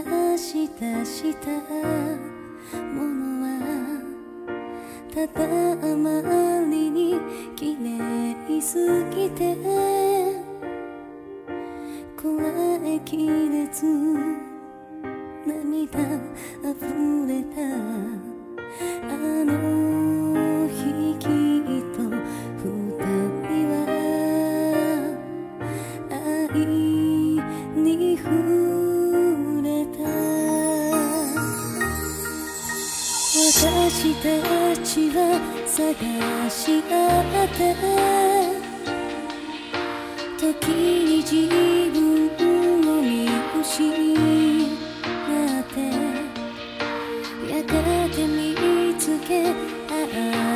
ぐに差し出したものはただあまりに綺麗すぎて。こらえきれず涙溢れた。あの日きっと二人は愛私たちは探し合って時に自分を見失ってやがて見つけ合う